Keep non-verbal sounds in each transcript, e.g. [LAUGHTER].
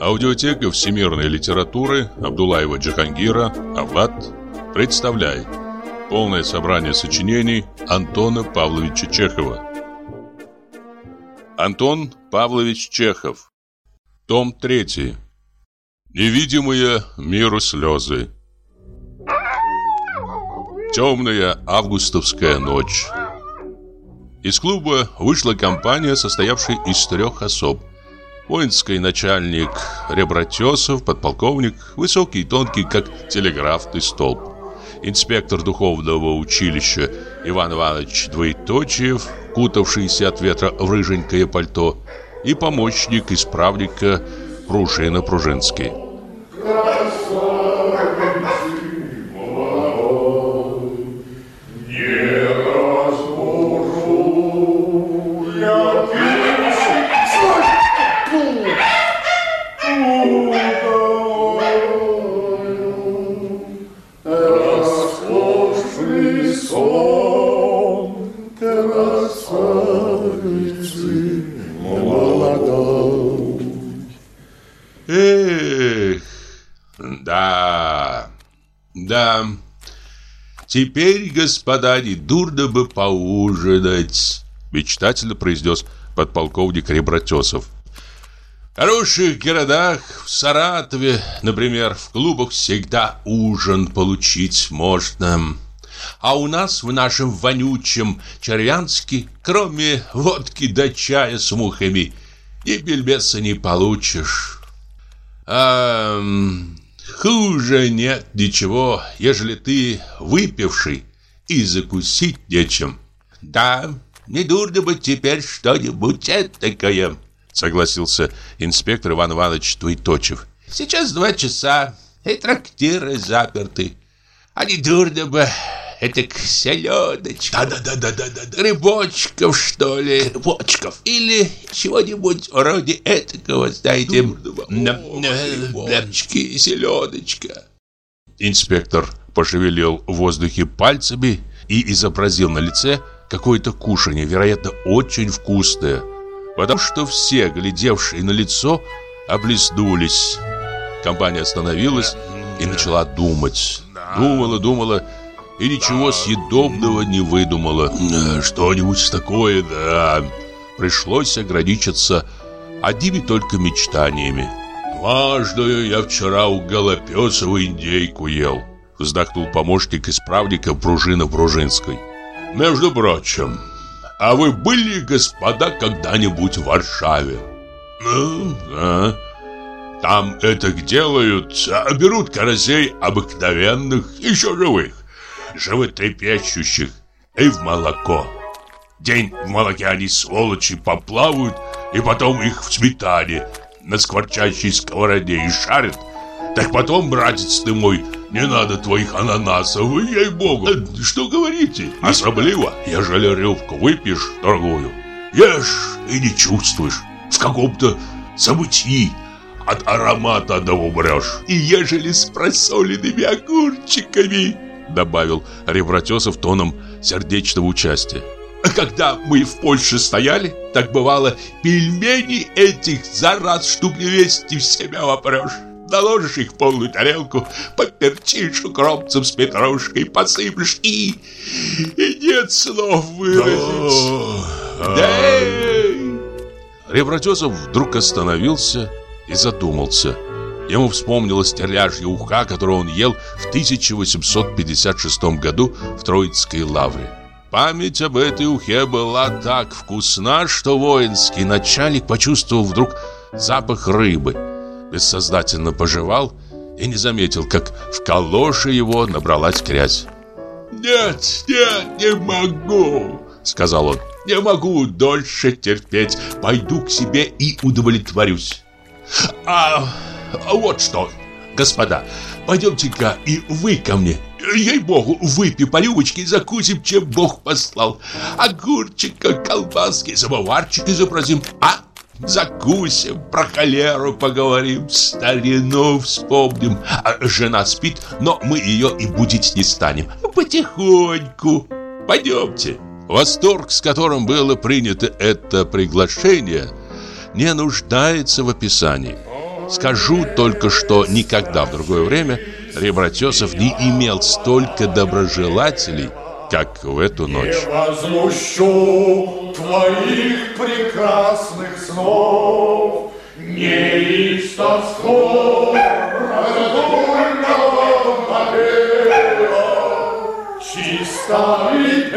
Аудиотека всемирной литературы Абдулаева Джахангира Авлад представляет полное собрание сочинений Антона Павловича Чехова. Антон Павлович Чехов. Том 3. Невидимые миру слезы. Темная августовская ночь. Из клуба вышла компания, состоявшая из трех особ. Воинский начальник Ребратесов, подполковник, высокий и тонкий, как телеграфный столб. Инспектор духовного училища Иван Иванович Двоеточиев, кутавшийся от ветра в рыженькое пальто, и помощник исправника Пружина Пружинский. Теперь, господа, не дурно бы поужинать, мечтательно произнес подполковник Ребратесов. В хороших городах, в Саратове, например, в клубах всегда ужин получить можно. А у нас в нашем вонючем Червянске, кроме водки да чая с мухами, и бельбеса не получишь. А хуже нет ничего, ежели ты выпивший и закусить нечем. Да, не дурно бы теперь что-нибудь такое, согласился инспектор Иван Иванович Туйточев. Сейчас два часа, и трактиры заперты. А не дурно бы это селедочка. Да-да-да-да-да. Рыбочков, что ли? Рыбочков. Или чего-нибудь вроде этакого, знаете, хлебчики, селедочка. Инспектор пошевелил в воздухе пальцами и изобразил на лице какое-то кушанье, вероятно, очень вкусное, потому что все, глядевшие на лицо, облизнулись. Компания остановилась и начала думать. Думала, думала и ничего съедобного не выдумала. Что-нибудь такое, да. Пришлось ограничиться одними только мечтаниями. «Важную я вчера у Голопесова индейку ел», вздохнул помощник исправника пружина Пружинской. «Между прочим, а вы были, господа, когда-нибудь в Варшаве?» «Ну, да. Там это делают, а берут карасей обыкновенных, еще живых животрепещущих и в молоко. День в молоке они, сволочи, поплавают, и потом их в сметане на скворчащей сковороде и шарят. Так потом, братец ты мой, не надо твоих ананасов, ей-богу. Что говорите? Особливо, ежели рюмку выпьешь другую. Ешь и не чувствуешь. В каком-то забытии от аромата одного умрешь. И ежели с просоленными огурчиками добавил Ревратесов тоном сердечного участия. Когда мы в Польше стояли, так бывало, пельмени этих за раз штук 200 в себя вопрешь. Наложишь их в полную тарелку, поперчишь укропцем с петрушкой, посыплешь и... И нет слов выразить. Да. Ревратесов вдруг остановился и задумался. Ему вспомнилась терляжья уха, которую он ел в 1856 году в Троицкой лавре. Память об этой ухе была так вкусна, что воинский начальник почувствовал вдруг запах рыбы. Бессознательно пожевал и не заметил, как в калоше его набралась грязь. «Нет, нет, не могу!» — сказал он. «Не могу дольше терпеть. Пойду к себе и удовлетворюсь». «А а вот что, господа, пойдемте-ка и вы ко мне. Ей-богу, выпей по рюмочке и закусим, чем Бог послал. Огурчика, колбаски, самоварчик изобразим, а? Закусим, про холеру поговорим, старину вспомним. А жена спит, но мы ее и будить не станем. Потихоньку. Пойдемте. Восторг, с которым было принято это приглашение, не нуждается в описании. Скажу только, что никогда в другое время Ребратесов не имел столько доброжелателей, как в эту ночь. Не возмущу твоих прекрасных снов, не из тосков продольного побега, чисто и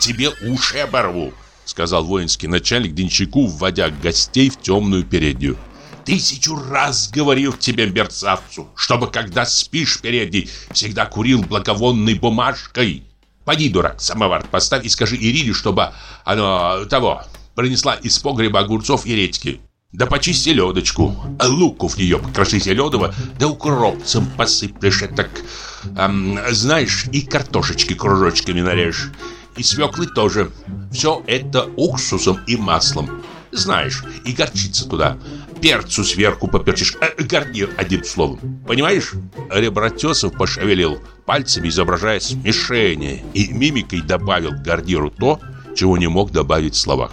тебе уши оборву», — сказал воинский начальник Денщику, вводя гостей в темную переднюю. «Тысячу раз говорил тебе, мерзавцу, чтобы, когда спишь передней, всегда курил благовонной бумажкой. Поди, дурак, самовар поставь и скажи Ирине, чтобы оно того принесла из погреба огурцов и редьки. Да почисти ледочку, луку в нее покроши зеленого, да укропцем посыплешь так, эм, знаешь, и картошечки кружочками нарежь, и свеклы тоже. Все это уксусом и маслом. Знаешь, и горчица туда. Перцу сверху поперчишь. Э, гарнир, одним словом. Понимаешь? Ребратесов пошевелил пальцами, изображая смешение, и мимикой добавил гарниру то, чего не мог добавить в словах.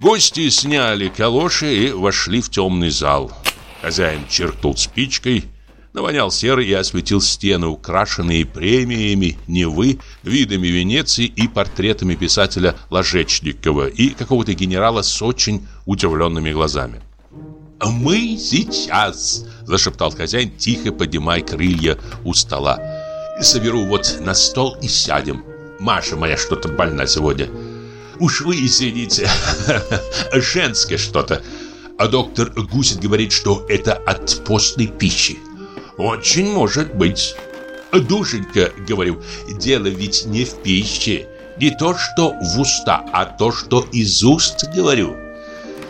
Гости сняли калоши и вошли в темный зал. Хозяин черкнул спичкой, навонял серой и осветил стены, украшенные премиями Невы, видами Венеции и портретами писателя Ложечникова и какого-то генерала с очень удивленными глазами. «Мы сейчас!» – зашептал хозяин, тихо поднимая крылья у стола. «Соберу вот на стол и сядем. Маша моя что-то больна сегодня. Уж вы извините, [LAUGHS] женское что-то. А доктор Гусит говорит, что это от постной пищи. Очень может быть. Душенька, говорю, дело ведь не в пище. Не то, что в уста, а то, что из уст, говорю.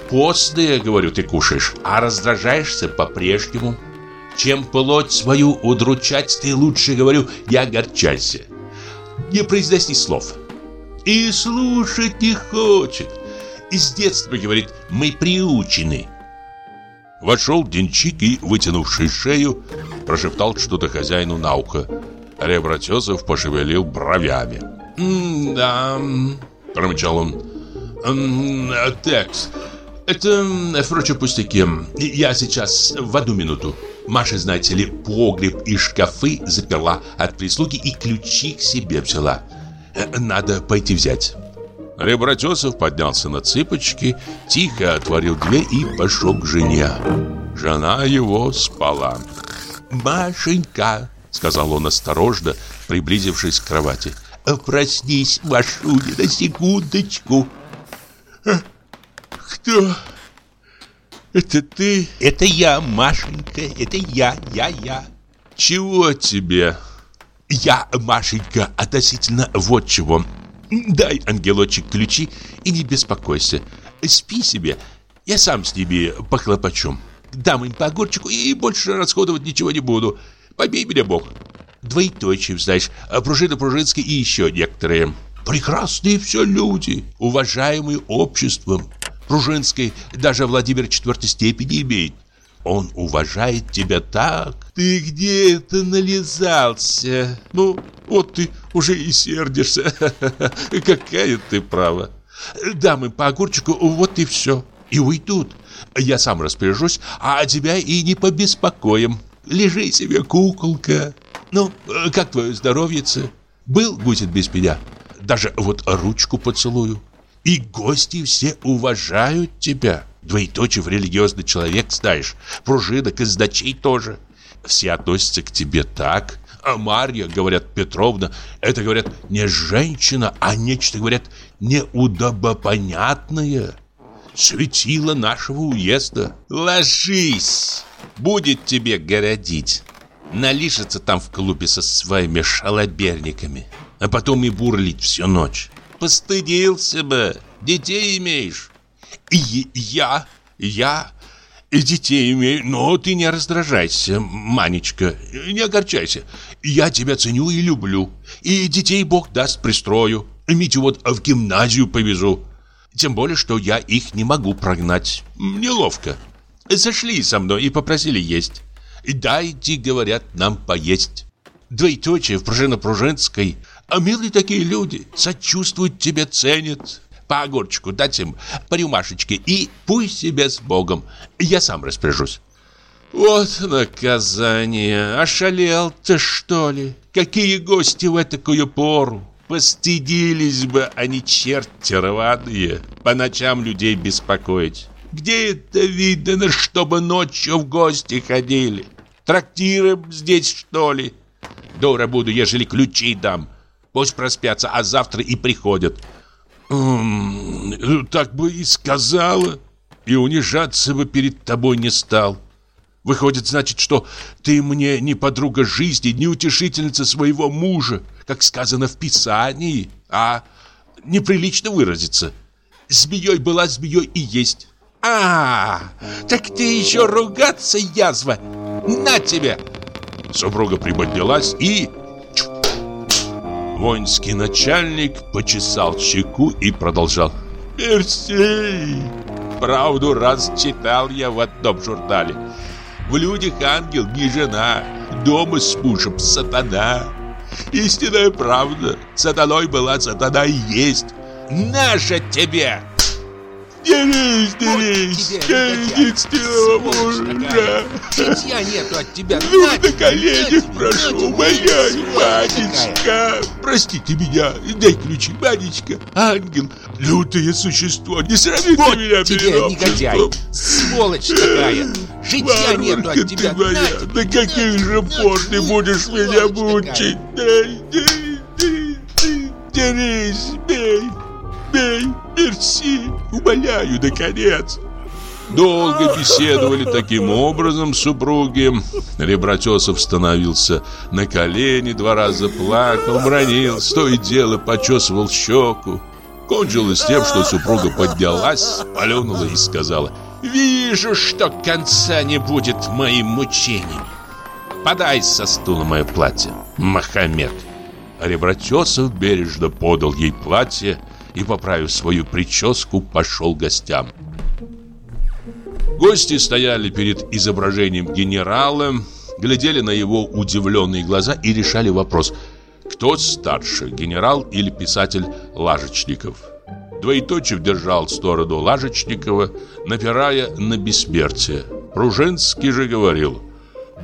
Постное, говорю, ты кушаешь, а раздражаешься по-прежнему. Чем плоть свою удручать, ты лучше, говорю, не огорчайся. Не произноси слов. И слушать не хочет. Из детства, говорит, мы приучены. Вошел Денчик и, вытянувший шею, прошептал что-то хозяину на ухо. Ребратезов пошевелил бровями. «Да...» – промычал он. «Текст. Это, впрочем, пустяки. Я сейчас в одну минуту. Маша, знаете ли, погреб и шкафы заперла от прислуги и ключи к себе взяла. Надо пойти взять». Ребратесов поднялся на цыпочки, тихо отворил дверь и пошел к жене. Жена его спала. «Машенька», — сказал он осторожно, приблизившись к кровати, «проснись, Машуня, на секундочку». «Кто? Это ты?» «Это я, Машенька, это я, я, я». «Чего тебе?» «Я, Машенька, относительно вот чего». Дай, ангелочек, ключи и не беспокойся. Спи себе, я сам с ними похлопочу. Дам им по огурчику и больше расходовать ничего не буду. Побей меня Бог. Двоеточие, знаешь, пружина Пружинская и еще некоторые. Прекрасные все люди, уважаемые обществом. Пружинской даже Владимир четвертой степени имеет. Он уважает тебя так. Ты где это нализался? Ну, вот ты уже и сердишься. [LAUGHS] Какая ты права. Дамы по огурчику, вот и все. И уйдут. Я сам распоряжусь, а тебя и не побеспокоим. Лежи себе, куколка. Ну, как твое здоровьице? Был Гусит без меня? Даже вот ручку поцелую. И гости все уважают тебя. Двоеточие в религиозный человек ставишь. Пружинок из дочей тоже. Все относятся к тебе так. А Марья, говорят, Петровна, это, говорят, не женщина, а нечто, говорят, неудобопонятное. Светило нашего уезда. Ложись, будет тебе городить. Налишется там в клубе со своими шалоберниками, а потом и бурлить всю ночь. Постыдился бы, детей имеешь. И я, я и детей имею, но ты не раздражайся, Манечка, не огорчайся. Я тебя ценю и люблю, и детей Бог даст пристрою. Митю вот в гимназию повезу. Тем более, что я их не могу прогнать. Неловко. Зашли со мной и попросили есть. Дайте, говорят, нам поесть. Двоеточие в Пружино-Пружинской. А милые такие люди, сочувствуют тебе, ценят. По огурчику дать им, по рюмашечке, и пусть себе с Богом. Я сам распоряжусь. Вот наказание. Ошалел ты, что ли? Какие гости в такую пору? Постыдились бы они, черти рваные, по ночам людей беспокоить. Где это видно, чтобы ночью в гости ходили? Трактиры здесь, что ли? Дура буду, ежели ключи дам. Пусть проспятся, а завтра и приходят. Так бы и сказала, и унижаться бы перед тобой не стал. Выходит, значит, что ты мне не подруга жизни, не утешительница своего мужа, как сказано в Писании, а неприлично выразиться. Змеей была змеей и есть. А, так ты еще ругаться, язва! На тебе! Супруга приподнялась и... Воинский начальник почесал щеку и продолжал. Мерси! Правду раз читал я в одном журнале. В людях ангел не жена, дома с мужем сатана. Истинная правда. Сатаной была сатана и есть. Наша тебе! Дерись, дерись, единственного мужа. Житья нету от тебя. Ну, на коленях прошу, моя Манечка. Простите меня, дай ключи, Манечка. Ангел, лютое существо, не сравните вот меня тебе, негодяй, сволочь такая. Житья нету от тебя. Моя, до каких же пор ты будешь меня мучить? Дай, дерись, бей мерси, умоляю, наконец. Долго [LAUGHS] беседовали таким образом супруги. Ребратесов становился на колени, два раза плакал, бронил, то и дело почесывал щеку. Кончилось тем, что супруга поднялась, полюнула и сказала «Вижу, что конца не будет моим мучениям. Подай со стула мое платье, Махамед». Ребратесов бережно подал ей платье, и, поправив свою прическу, пошел гостям. Гости стояли перед изображением генерала, глядели на его удивленные глаза и решали вопрос, кто старше, генерал или писатель Лажечников. Двоеточив держал сторону Лажечникова, напирая на бессмертие. Пружинский же говорил,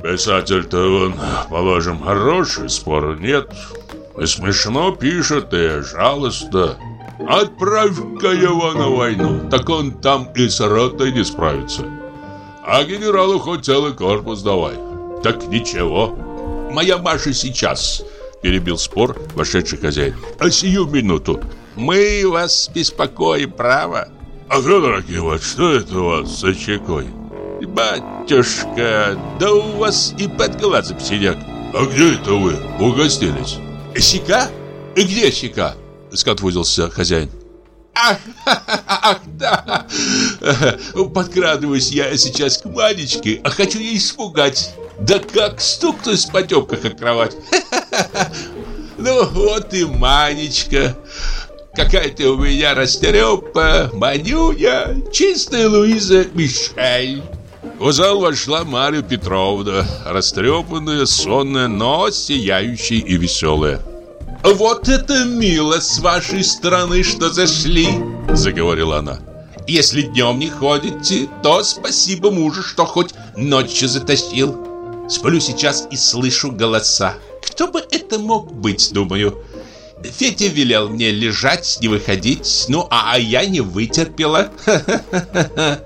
«Писатель-то он, положим, хороший, спора нет, и смешно пишет, и жалостно». Отправь-ка его на войну, так он там и с ротой не справится. А генералу хоть целый корпус давай. Так ничего. Моя Маша сейчас, перебил спор вошедший хозяин. А сию минуту. Мы вас беспокоим, право. А дорогие вот, что это у вас за чекой? Батюшка, да у вас и под глазом синяк. А где это вы угостились? Щека? И где щека? Скотвузился хозяин. Ах, [LAUGHS] да. Подкрадываюсь я сейчас к Манечке, а хочу ей испугать. Да как стукнусь по тёпках о кровать. [LAUGHS] Ну вот и Манечка. Какая ты у меня растерёпа, Манюня, чистая Луиза Мишель. В зал вошла Марья Петровна, растрепанная, сонная, но сияющая и веселая. «Вот это мило с вашей стороны, что зашли!» Заговорила она. «Если днем не ходите, то спасибо мужу, что хоть ночью затащил. Сплю сейчас и слышу голоса. Кто бы это мог быть, думаю? Федя велел мне лежать, не выходить Ну, а, я не вытерпела. [LAUGHS] Ха-ха-ха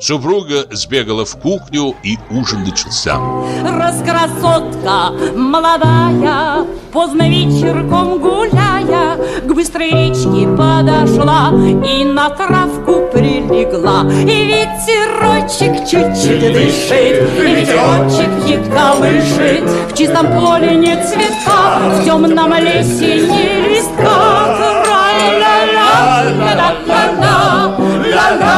Супруга сбегала в кухню, и ужин начался. Раскрасотка молодая, поздно вечерком гуляя, к быстрой речке подошла и на травку прилегла. И ветерочек чуть-чуть дышит, и ветерочек ей колышет. В чистом поле нет цветка, в темном лесе не листка. Ла-ла-ла, ла-ла-ла, ла-ла-ла.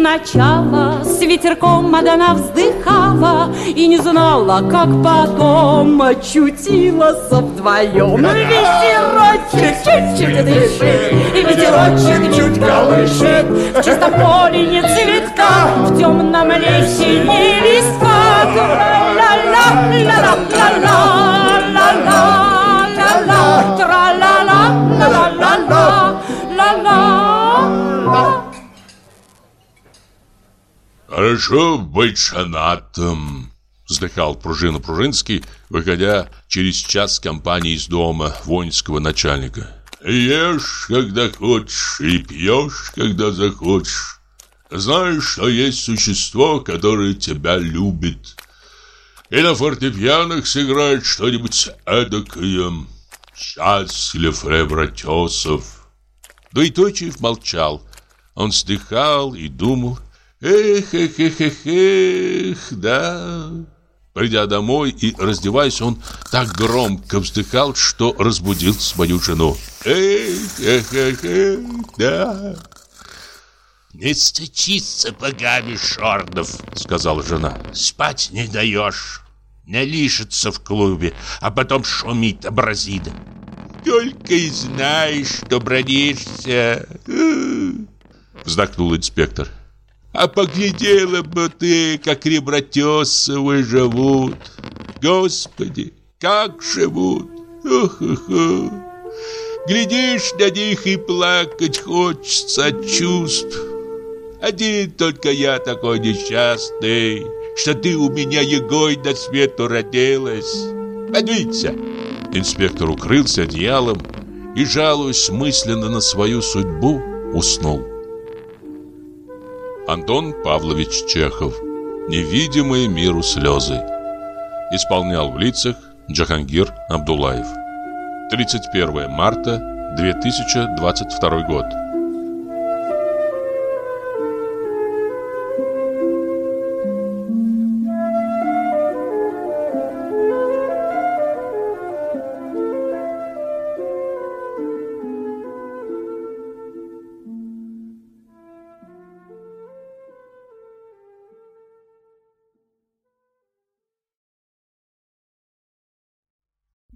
Сначала С ветерком она вздыхала И не знала, как потом Очутилась вдвоем Ветерочек чуть-чуть дышит И ветерочек чуть колышет. В чистом поле не цветка В темном лесе не листва. Ла-ла-ла-ла-ла-ла-ла Тра-ла-ла-ла-ла-ла-ла Хорошо быть женатым, вздыхал пружина Пружинский, выходя через час компании из дома воинского начальника. Ешь, когда хочешь, и пьешь, когда захочешь. Знаешь, что есть существо, которое тебя любит. И на фортепианах сыграет что-нибудь эдакое. Счастлив Ребратесов. Дуйточев молчал. Он вздыхал и думал. Эх, эх, эх, эх, эх, да. Придя домой и раздеваясь, он так громко вздыхал, что разбудил свою жену. Эх, эх, эх, эх, да. Не стучись сапогами, Шордов, сказала жена. Спать не даешь. Не лишится в клубе, а потом шумит абразина. Только и знаешь, что бродишься. Вздохнул инспектор. А поглядела бы ты, как ребратесовы живут. Господи, как живут. Ох-ох-ох. Глядишь на них и плакать хочется от чувств. Один только я такой несчастный, что ты у меня егой на свету родилась. Подвинься. Инспектор укрылся одеялом и, жалуясь мысленно на свою судьбу, уснул. Антон Павлович Чехов. «Невидимые миру слезы» Исполнял в лицах Джахангир Абдулаев. 31 марта 2022 год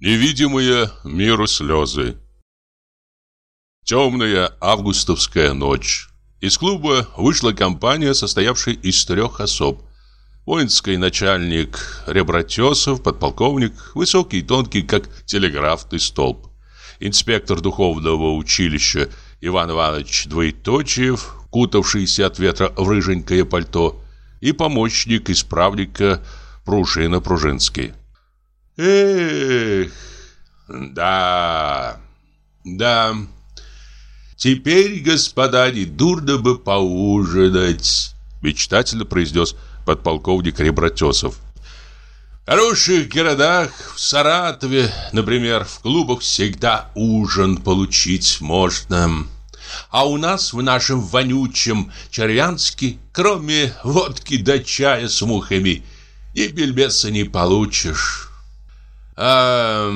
Невидимые миру слезы Темная августовская ночь. Из клуба вышла компания, состоявшая из трех особ. Воинский начальник Ребратесов, подполковник, высокий и тонкий, как телеграфный столб. Инспектор духовного училища Иван Иванович Двоеточиев, кутавшийся от ветра в рыженькое пальто, и помощник исправника Пружина Пружинский. Эх, да, да. Теперь, господа, не дурно бы поужинать, мечтательно произнес подполковник Ребратесов. В хороших городах, в Саратове, например, в клубах всегда ужин получить можно. А у нас в нашем вонючем Червянске, кроме водки да чая с мухами, ни бельбеса не получишь. А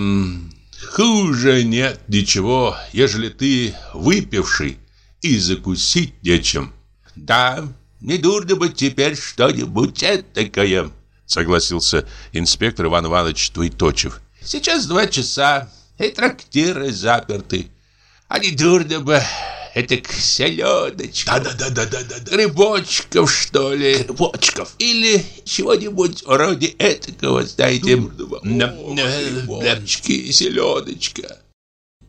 хуже нет ничего, ежели ты выпивший и закусить нечем. Да, не дурно бы теперь что-нибудь такое, согласился инспектор Иван Иванович Туйточев. Сейчас два часа, и трактиры заперты. А не дурно бы Этак селедочка. Да-да-да-да-да-да. Грибочков, что ли? Грибочков. Или чего-нибудь вроде этакого, знаете. Дурного. Грибочки и селедочка.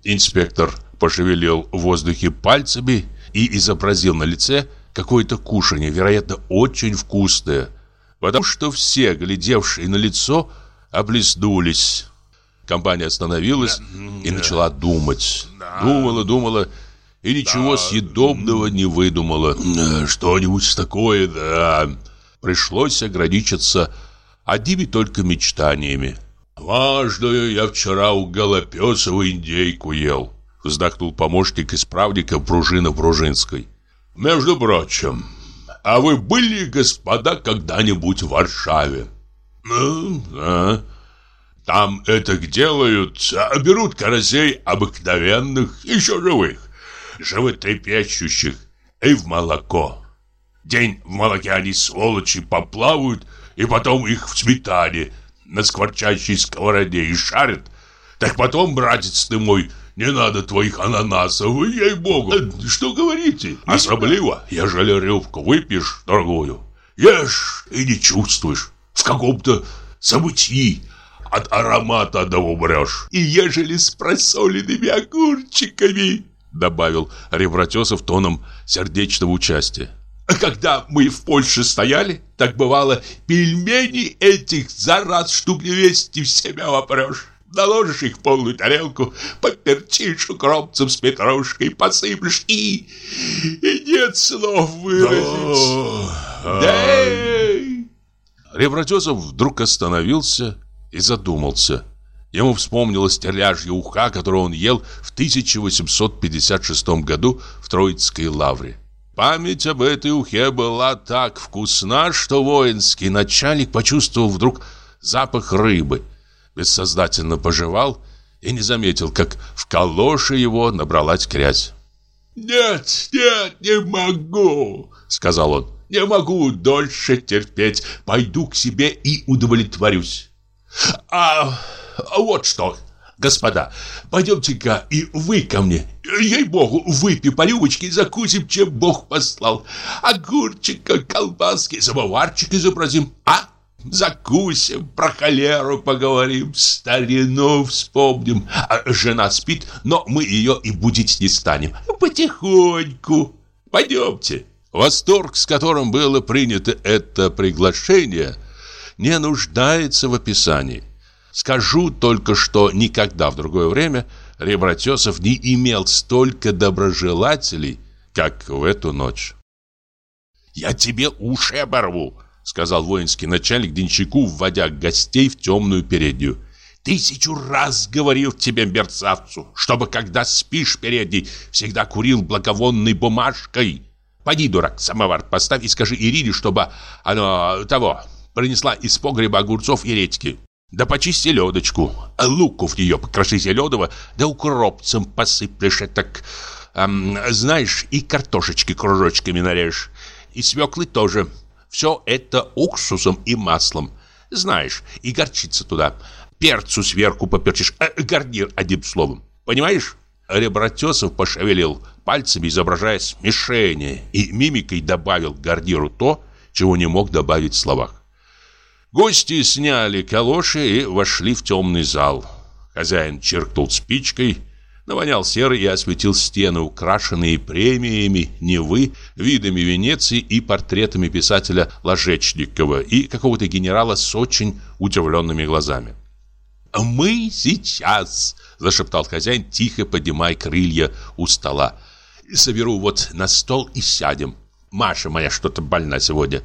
Инспектор пошевелил в воздухе пальцами и изобразил на лице какое-то кушанье, вероятно, очень вкусное, потому что все, глядевшие на лицо, облизнулись. Компания остановилась и начала думать. Думала, думала и ничего съедобного не выдумала. Э, Что-нибудь такое, да. Пришлось ограничиться одними только мечтаниями. «Важную я вчера у Голопесова индейку ел», вздохнул помощник исправника пружина Пружинской. «Между прочим, а вы были, господа, когда-нибудь в Варшаве?» «Ну, да. Там это делают, а берут карасей обыкновенных, еще живых, животрепещущих, и в молоко. День в молоке они, сволочи, поплавают, и потом их в сметане на скворчащей сковороде и шарят. Так потом, братец ты мой, не надо твоих ананасов, ей-богу. Э, что говорите? Особливо, ежели рюмку выпьешь дорогую. Ешь и не чувствуешь. В каком-то забытии от аромата одного умрешь. И ежели с просоленными огурчиками, добавил Ревратесов тоном сердечного участия. Когда мы в Польше стояли, так бывало, пельмени этих за раз штук 200 в себя вопрешь. Наложишь их в полную тарелку, поперчишь укропцем с петрушкой, посыплешь и... и нет слов выразить. Да! Ревратезов вдруг остановился и задумался. Ему вспомнилась терляжья уха, которую он ел в 1856 году в Троицкой лавре. Память об этой ухе была так вкусна, что воинский начальник почувствовал вдруг запах рыбы – бессознательно пожевал и не заметил, как в калоше его набралась грязь. «Нет, нет, не могу», — сказал он. «Не могу дольше терпеть. Пойду к себе и удовлетворюсь». «А, а вот что, господа, пойдемте-ка и вы ко мне. Ей-богу, выпей по рюмочке, закусим, чем Бог послал. Огурчика, колбаски, самоварчик изобразим, а?» Закусим, про холеру поговорим, старину вспомним. А жена спит, но мы ее и будить не станем. Потихоньку. Пойдемте. Восторг, с которым было принято это приглашение, не нуждается в описании. Скажу только, что никогда в другое время Ребратесов не имел столько доброжелателей, как в эту ночь. «Я тебе уши оборву!» сказал воинский начальник Денщику, вводя гостей в темную переднюю. Тысячу раз говорил тебе, мерцавцу, чтобы, когда спишь передней, всегда курил благовонной бумажкой. Поди, дурак, самовар поставь и скажи Ирине, чтобы оно того принесла из погреба огурцов и редьки. Да почисти ледочку, луку в нее покроши зеленого, да укропцем посыплешь так, эм, знаешь, и картошечки кружочками нарежь, и свеклы тоже. Все это уксусом и маслом. Знаешь, и горчица туда. Перцу сверху поперчишь. Э, гарнир, одним словом. Понимаешь? Ребратесов пошевелил пальцами, изображая смешение, и мимикой добавил гарниру то, чего не мог добавить в словах. Гости сняли калоши и вошли в темный зал. Хозяин черкнул спичкой, Навонял серой и осветил стены, украшенные премиями Невы, видами Венеции и портретами писателя Ложечникова и какого-то генерала с очень удивленными глазами. «Мы сейчас», – зашептал хозяин, тихо поднимая крылья у стола. «Соберу вот на стол и сядем. Маша моя что-то больна сегодня.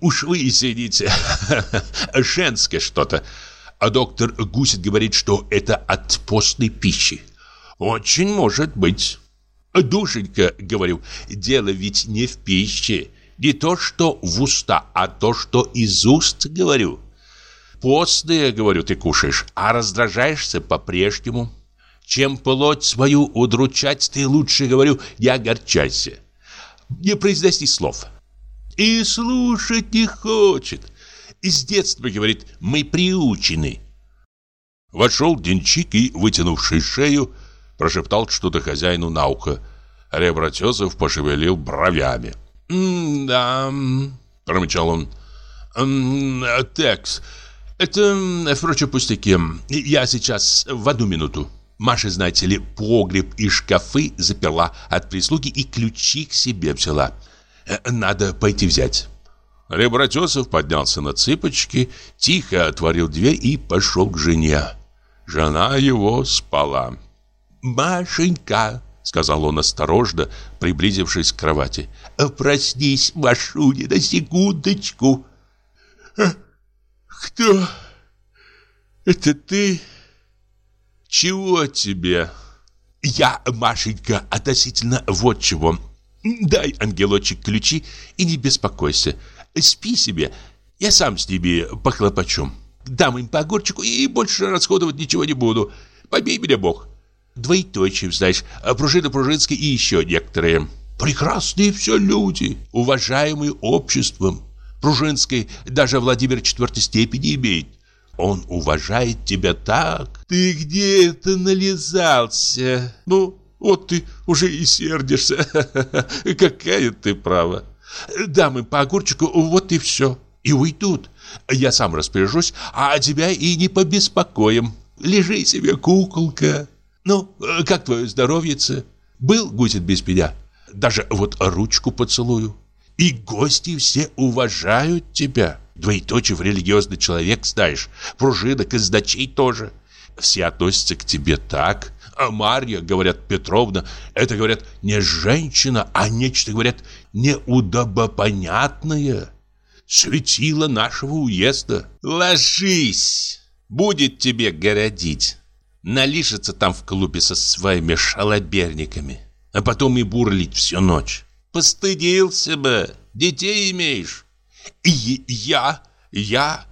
Уж вы извините, [LAUGHS] женское что-то. А доктор Гусит говорит, что это от постной пищи. Очень может быть. Душенька, говорю, дело ведь не в пище. Не то, что в уста, а то, что из уст, говорю. Постное, говорю, ты кушаешь, а раздражаешься по-прежнему. Чем плоть свою удручать, ты лучше, говорю, не огорчайся. Не произноси слов. И слушать не хочет. Из детства, говорит, мы приучены. Вошел Денчик и, вытянувший шею, Прошептал что-то хозяину на ухо. Ребратезов пошевелил бровями. «Да...» — промычал он. «Текс, это, впрочем, пустяки. Я сейчас в одну минуту. Маша, знаете ли, погреб и шкафы заперла от прислуги и ключи к себе взяла. Э, надо пойти взять». Ребратесов поднялся на цыпочки, тихо отворил дверь и пошел к жене. Жена его спала. «Машенька», — сказал он осторожно, приблизившись к кровати, «проснись, Машуня, на секундочку». «Кто? Это ты? Чего тебе?» «Я, Машенька, относительно вот чего. Дай, ангелочек, ключи и не беспокойся. Спи себе, я сам с ними похлопочу. Дам им по огурчику и больше расходовать ничего не буду. Побей меня Бог» двоеточие, знаешь, пружина Пружинская и еще некоторые. Прекрасные все люди, уважаемые обществом. Пружинской даже Владимир четвертой степени имеет. Он уважает тебя так. Ты где это нализался? Ну, вот ты уже и сердишься. [LAUGHS] Какая ты права. Дамы по огурчику, вот и все. И уйдут. Я сам распоряжусь, а тебя и не побеспокоим. Лежи себе, куколка. Ну, как твое здоровьице? Был гусит без меня? Даже вот ручку поцелую. И гости все уважают тебя. Двоеточие религиозный человек знаешь. Пружина, казначей тоже. Все относятся к тебе так. А Марья, говорят, Петровна, это, говорят, не женщина, а нечто, говорят, неудобопонятное. Светило нашего уезда. Ложись, будет тебе городить. Налишется там в клубе со своими шалоберниками, а потом и бурлить всю ночь. Постыдился бы, детей имеешь. И я, я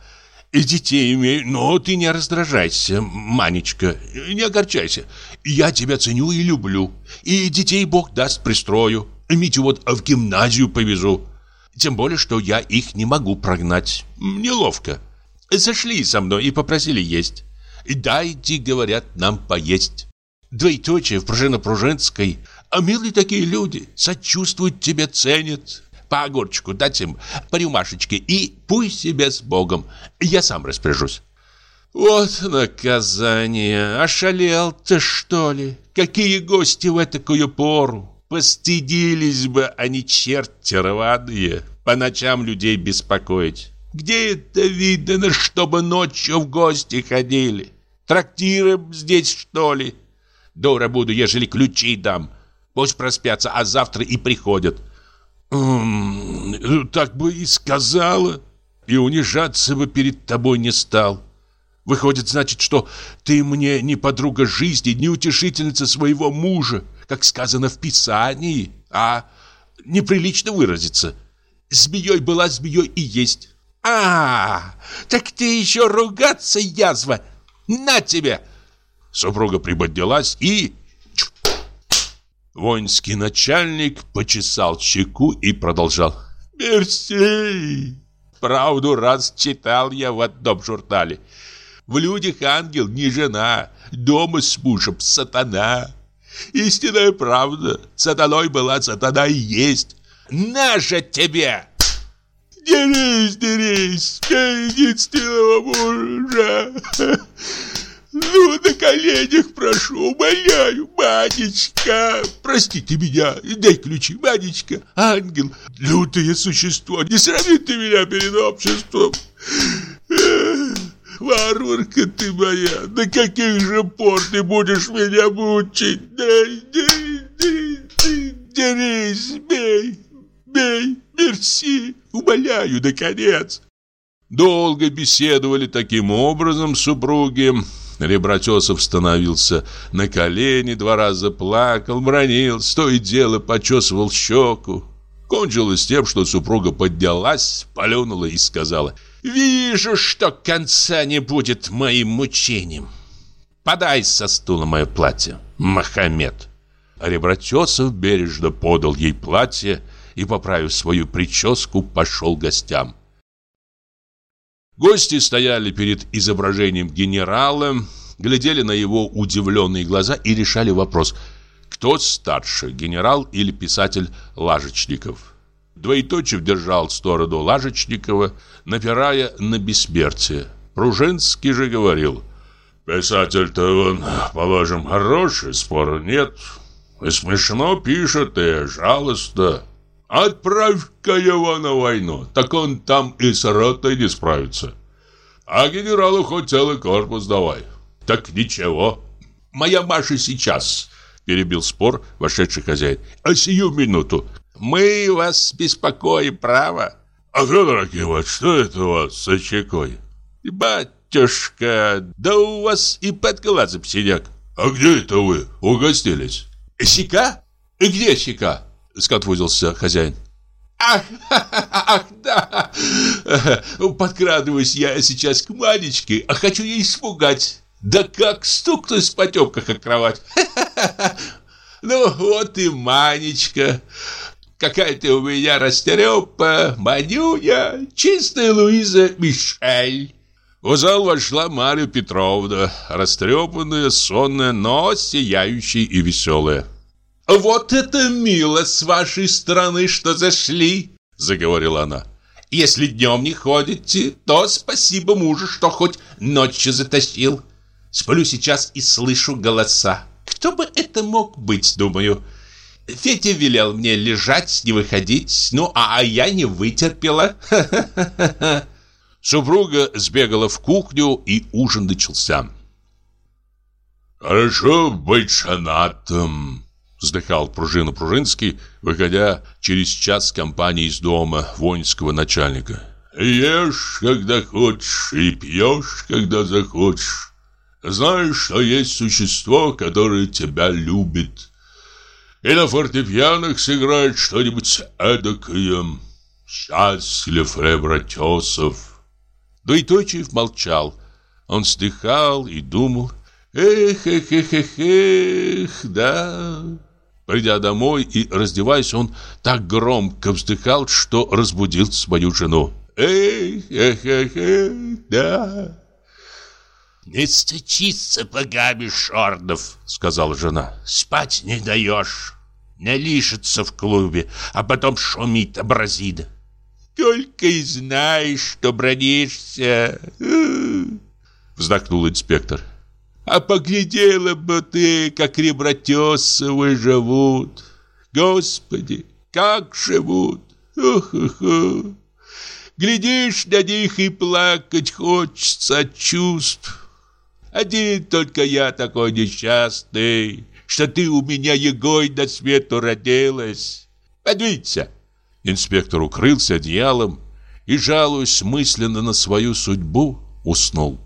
и детей имею, но ты не раздражайся, Манечка, не огорчайся. Я тебя ценю и люблю, и детей Бог даст пристрою. Митю вот в гимназию повезу. Тем более, что я их не могу прогнать. Неловко. Зашли со мной и попросили есть. Дайте, говорят, нам поесть. Двоеточие в Пружино-Пружинской. А милые такие люди, сочувствуют тебе, ценят по огурчику дать им, по рюмашечке, и пусть себе с Богом. Я сам распоряжусь. Вот наказание. Ошалел ты, что ли? Какие гости в такую пору? Постыдились бы они, черти рваные, по ночам людей беспокоить. Где это видно, чтобы ночью в гости ходили? Трактиры здесь, что ли? Дура буду, ежели ключи дам. Пусть проспятся, а завтра и приходят. «Так бы и сказала, и унижаться бы перед тобой не стал. Выходит, значит, что ты мне не подруга жизни, не утешительница своего мужа, как сказано в Писании, а неприлично выразиться. Змеей была змеей и есть. А, так ты еще ругаться, язва! На тебе!» Супруга приподнялась и Воинский начальник почесал щеку и продолжал. «Мерси! Правду раз читал я в одном журнале. В людях ангел не жена, дома с мужем сатана. Истинная правда. Сатаной была, сатана и есть. Наша тебе!» «Дерись, дерись, единственного мужа!» Ну, на коленях прошу, умоляю, Манечка. Простите меня, дай ключи, Манечка. Ангел, лютое существо, не срами ты меня перед обществом. Варварка ты моя, до каких же пор ты будешь меня мучить? Дай, дай, дай, дай, дерись, бей, бей, мерси, умоляю, наконец. Долго беседовали таким образом супруги, Ребратесов становился на колени, два раза плакал, бронил, то и дело почесывал щеку. Кончилось тем, что супруга поднялась, полюнула и сказала «Вижу, что конца не будет моим мучениям. Подай со стула мое платье, Махамед». Ребратесов бережно подал ей платье и, поправив свою прическу, пошел гостям. Гости стояли перед изображением генерала, глядели на его удивленные глаза и решали вопрос, кто старше, генерал или писатель Лажечников. Двоеточив держал сторону Лажечникова, напирая на бессмертие. Пружинский же говорил, «Писатель-то он, положим, хороший, спора нет, и смешно пишет, и жалостно». Отправь-ка его на войну, так он там и с ротой не справится. А генералу хоть целый корпус давай. Так ничего. Моя Маша сейчас, перебил спор вошедший хозяин. А сию минуту. Мы вас беспокоим, право. А Федор Акимович, что это у вас с очекой? Батюшка, да у вас и под глазом синяк. А где это вы угостились? Щека? И где щека? Скотвузился хозяин. Ах, [LAUGHS] ах, да. Подкрадываюсь я сейчас к Манечке, а хочу ей испугать. Да как стукнусь по тёмках о кровать. [LAUGHS] Ну, вот и Манечка. Какая ты у меня растрепа, Манюня, чистая Луиза Мишель. В зал вошла Марья Петровна, растрепанная, сонная, но сияющая и веселая. «Вот это мило с вашей стороны, что зашли!» — заговорила она. «Если днем не ходите, то спасибо мужу, что хоть ночью затащил. Сплю сейчас и слышу голоса. Кто бы это мог быть, думаю?» Федя велел мне лежать, не выходить, ну, а, а я не вытерпела. [LAUGHS] Супруга сбегала в кухню, и ужин начался. «Хорошо быть женатым», — вздыхал пружина Пружинский, выходя через час с компании из дома воинского начальника. «Ешь, когда хочешь, и пьешь, когда захочешь. Знаешь, что есть существо, которое тебя любит. И на фортепианах сыграет что-нибудь эдакое. Счастлив Ребратесов». Дуйточев молчал. Он вздыхал и думал. Эх, эх, эх, эх, эх, да. Придя домой и раздеваясь, он так громко вздыхал, что разбудил свою жену. Эх, эх, эх, эх, да. «Не стучись сапогами, Шордов», — сказала жена. «Спать не даешь. Не лишится в клубе, а потом шумит абразида. Только и знаешь, что бронишься. Вздохнул инспектор. А поглядела бы ты, как ребратесовы живут. Господи, как живут. Ух-ух-ух. Глядишь на них и плакать хочется от чувств. Один только я такой несчастный, что ты у меня егой на свету родилась. Подвинься. Инспектор укрылся одеялом и, жалуясь мысленно на свою судьбу, уснул.